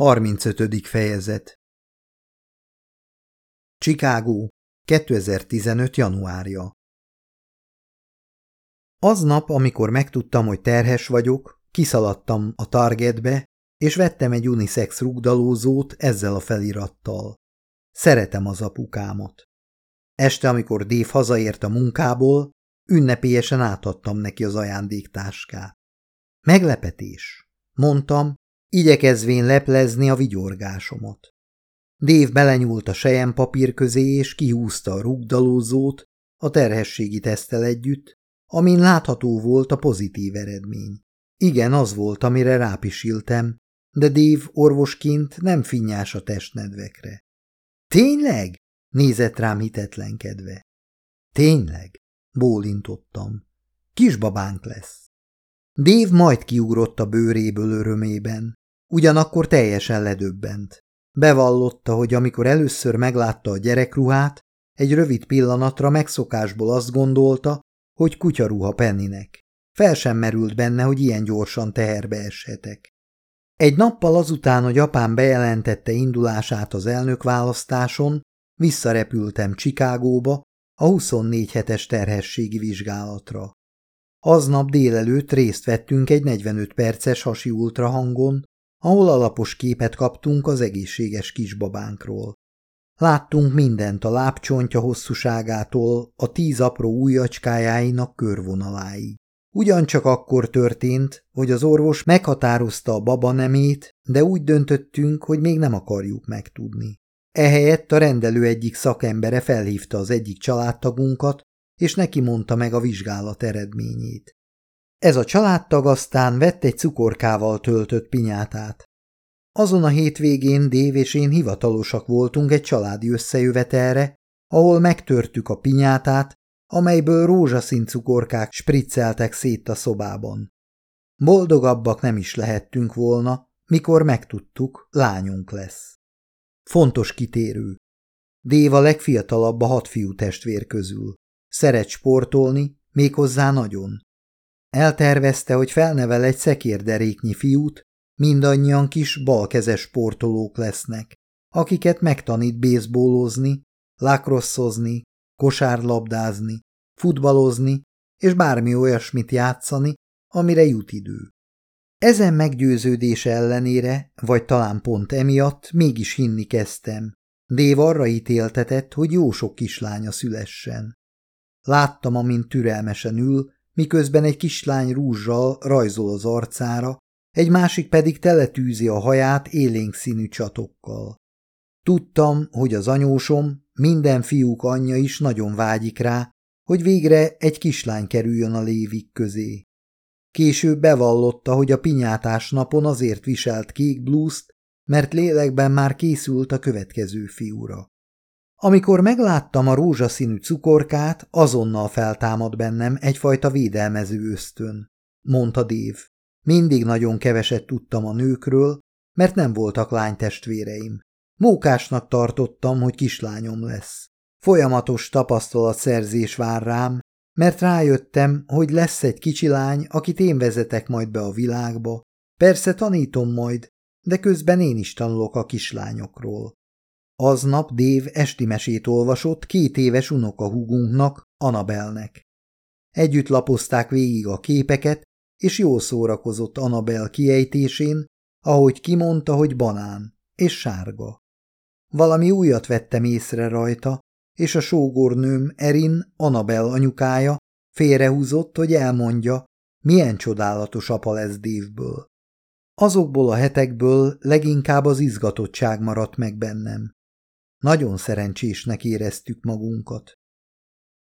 35. fejezet Chicago, 2015. januárja Aznap, amikor megtudtam, hogy terhes vagyok, kiszaladtam a Targetbe, és vettem egy unisex rugdalózót ezzel a felirattal. Szeretem az apukámat. Este, amikor Dév hazaért a munkából, ünnepélyesen átadtam neki az ajándéktáskát. Meglepetés, mondtam, igyekezvén leplezni a vigyorgásomat. Dév belenyúlt a sejem papír közé, és kihúzta a rugdalózót a terhességi tesztel együtt, amin látható volt a pozitív eredmény. Igen, az volt, amire rápisiltem, de Dév orvosként nem finnyás a testnedvekre. Tényleg? nézett rám hitetlenkedve. Tényleg, bólintottam. Kisbabánk lesz. Dév majd kiugrott a bőréből örömében. Ugyanakkor teljesen ledöbbent. Bevallotta, hogy amikor először meglátta a gyerekruhát, egy rövid pillanatra megszokásból azt gondolta, hogy kutyaruha Penninek. Fel sem merült benne, hogy ilyen gyorsan teherbe eshetek. Egy nappal azután, hogy apám bejelentette indulását az elnökválasztáson, visszarepültem Csikágóba a 24 hetes terhességi vizsgálatra. Aznap délelőtt részt vettünk egy 45 perces hasi ultrahangon, ahol alapos képet kaptunk az egészséges kisbabánkról. Láttunk mindent a lábcsontja hosszúságától a tíz apró ujjacskájáinak körvonaláig. Ugyancsak akkor történt, hogy az orvos meghatározta a baba nemét, de úgy döntöttünk, hogy még nem akarjuk megtudni. Ehelyett a rendelő egyik szakembere felhívta az egyik családtagunkat, és neki mondta meg a vizsgálat eredményét. Ez a családtag aztán vett egy cukorkával töltött pinyátát. Azon a hétvégén Dév és én hivatalosak voltunk egy családi összejövetelre, ahol megtörtük a pinyátát, amelyből rózsaszín cukorkák spricceltek szét a szobában. Boldogabbak nem is lehettünk volna, mikor megtudtuk, lányunk lesz. Fontos kitérő. Déva legfiatalabb a hat fiú testvér közül. Szeret sportolni, méghozzá nagyon. Eltervezte, hogy felnevel egy szekérderéknyi fiút, mindannyian kis balkezes sportolók lesznek, akiket megtanít bészbólozni, lákroszozni, kosárlabdázni, futballozni és bármi olyasmit játszani, amire jut idő. Ezen meggyőződése ellenére, vagy talán pont emiatt mégis hinni kezdtem. Dév arra ítéltetett, hogy jó sok kislánya szülessen. Láttam, amint türelmesen ül, miközben egy kislány rúzsal rajzol az arcára, egy másik pedig teletűzi a haját élénk színű csatokkal. Tudtam, hogy az anyósom, minden fiúk anyja is nagyon vágyik rá, hogy végre egy kislány kerüljön a lévik közé. Később bevallotta, hogy a pinyátás napon azért viselt kék blúzt, mert lélekben már készült a következő fiúra. Amikor megláttam a rózsaszínű cukorkát, azonnal feltámad bennem egyfajta védelmező ösztön, mondta Dév. Mindig nagyon keveset tudtam a nőkről, mert nem voltak lánytestvéreim. Mókásnak tartottam, hogy kislányom lesz. Folyamatos tapasztalatszerzés vár rám, mert rájöttem, hogy lesz egy kicsi lány, akit én vezetek majd be a világba. Persze tanítom majd, de közben én is tanulok a kislányokról. Aznap Dév esti mesét olvasott két éves unokahúgunknak, Anabelnek. Együtt lapozták végig a képeket, és jól szórakozott Anabel kiejtésén, ahogy kimondta, hogy banán, és sárga. Valami újat vettem észre rajta, és a sógornőm Erin, Anabel anyukája félrehúzott, hogy elmondja, milyen csodálatos apa lesz Dévből. Azokból a hetekből leginkább az izgatottság maradt meg bennem. Nagyon szerencsésnek éreztük magunkat.